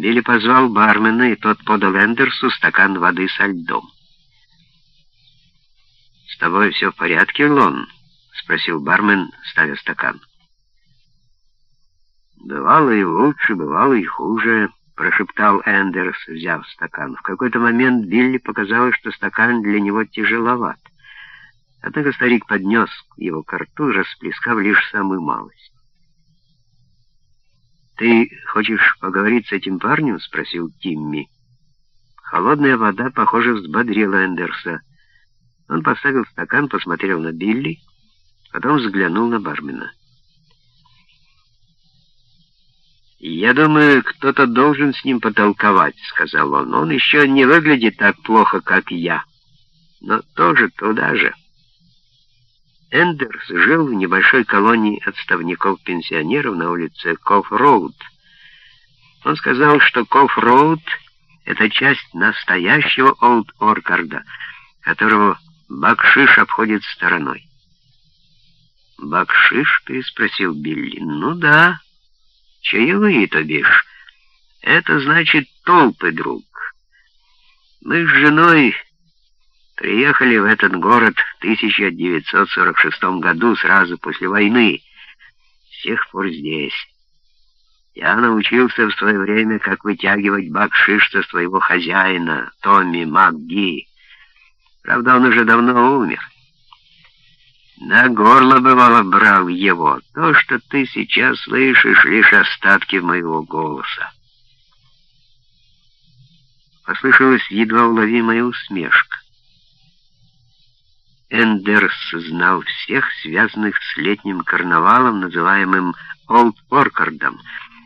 Билли позвал бармена, и тот подал Эндерсу стакан воды со льдом. «С тобой все в порядке, Лон?» — спросил бармен, ставя стакан. «Бывало и лучше, бывало и хуже», — прошептал Эндерс, взяв стакан. В какой-то момент Билли показалось, что стакан для него тяжеловат. Однако старик поднес его к рту, расплескав лишь самую малость. «Ты хочешь поговорить с этим парнем?» — спросил Тимми. Холодная вода, похоже, взбодрила Эндерса. Он поставил стакан, посмотрел на Билли, потом взглянул на бармена. «Я думаю, кто-то должен с ним потолковать», — сказал он. «Он еще не выглядит так плохо, как я, но тоже туда же». Эндерс жил в небольшой колонии отставников-пенсионеров на улице Коф-Роуд. Он сказал, что Коф-Роуд — это часть настоящего Олд-Оркарда, которого Бакшиш обходит стороной. «Бакшиш?» — переспросил Билли. «Ну да». Чаевые, то бишь. Это значит толпы, друг. Мы с женой приехали в этот город в 1946 году, сразу после войны. С тех пор здесь. Я научился в свое время, как вытягивать бакшиш со своего хозяина, Томми МакГи. Правда, он уже давно умер. На горло, бывало, брал его. То, что ты сейчас слышишь, лишь остатки моего голоса. Послышалась едва уловимая усмешка. Эндерс знал всех, связанных с летним карнавалом, называемым Олд Оркардом,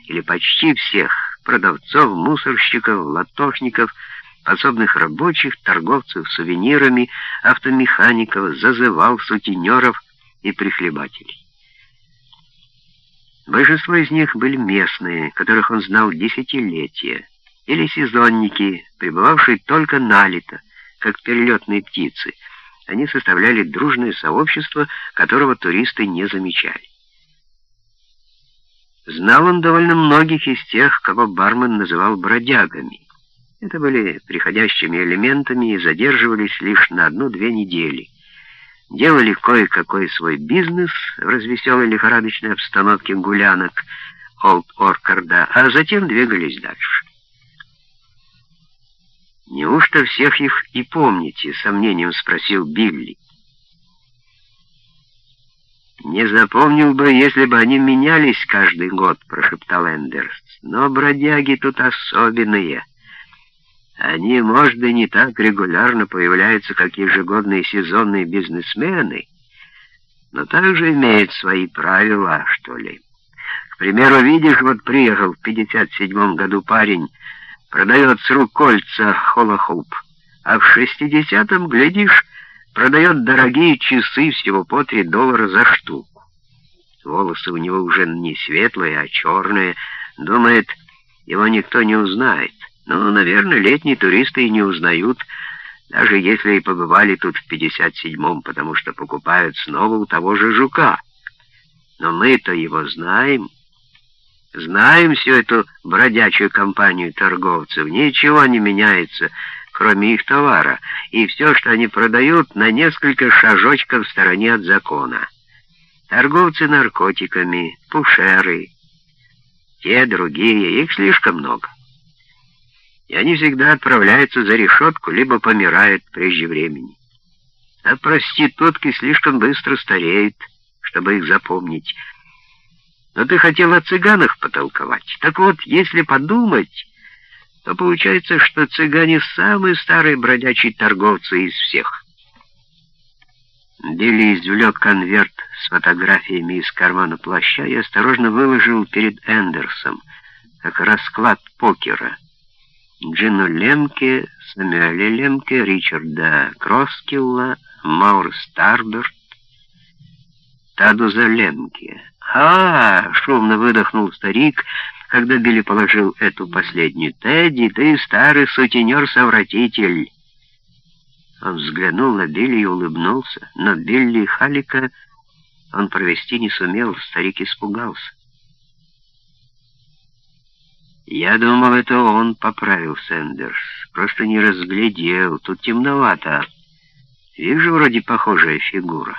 или почти всех, продавцов, мусорщиков, латошников, способных рабочих, торговцев сувенирами, автомехаников, зазывал сутенеров и прихлебателей. Большинство из них были местные, которых он знал десятилетия, или сезонники, пребывавшие только налито, как перелетные птицы. Они составляли дружное сообщество, которого туристы не замечали. Знал он довольно многих из тех, кого бармен называл бродягами. Это были приходящими элементами и задерживались лишь на одну-две недели. Делали кое-какой свой бизнес в развеселой лихорадочной обстановке гулянок Олд-Оркарда, а затем двигались дальше. «Неужто всех их и помните?» — сомнением спросил Билли. «Не запомнил бы, если бы они менялись каждый год», — прошептал Эндерс. «Но бродяги тут особенные». Они, может, и не так регулярно появляются, как ежегодные сезонные бизнесмены, но также имеют свои правила, что ли. К примеру, видишь, вот приехал в 57 году парень, продает с рук кольца холохуп, а в 60-м, глядишь, продает дорогие часы всего по 3 доллара за штуку. Волосы у него уже не светлые, а черные. Думает, его никто не узнает. Ну, наверное, летние туристы и не узнают, даже если и побывали тут в 57-м, потому что покупают снова у того же жука. Но мы-то его знаем. Знаем всю эту бродячую компанию торговцев. Ничего не меняется, кроме их товара, и все, что они продают, на несколько шажочков в стороне от закона. Торговцы наркотиками, пушеры, те другие, их слишком много и они всегда отправляются за решетку, либо помирают прежде времени. А проститутки слишком быстро стареют, чтобы их запомнить. Но ты хотел о цыганах потолковать. Так вот, если подумать, то получается, что цыгане самые старые бродячие торговцы из всех. Билли извлек конверт с фотографиями из кармана плаща и осторожно выложил перед Эндерсом, как расклад покера — Джину Лемке, Самюэля Лемке, Ричарда Кроскилла, Маур Старберт, Тадуза Лемке. «А, — шумно выдохнул старик, когда Билли положил эту последнюю. «Тедди, ты старый сутенер-совратитель!» Он взглянул на Билли и улыбнулся, но Билли Халика он провести не сумел, старик испугался. Я думал, это он поправил Сэндерс. Просто не разглядел. Тут темновато. Вижу, вроде похожая фигура.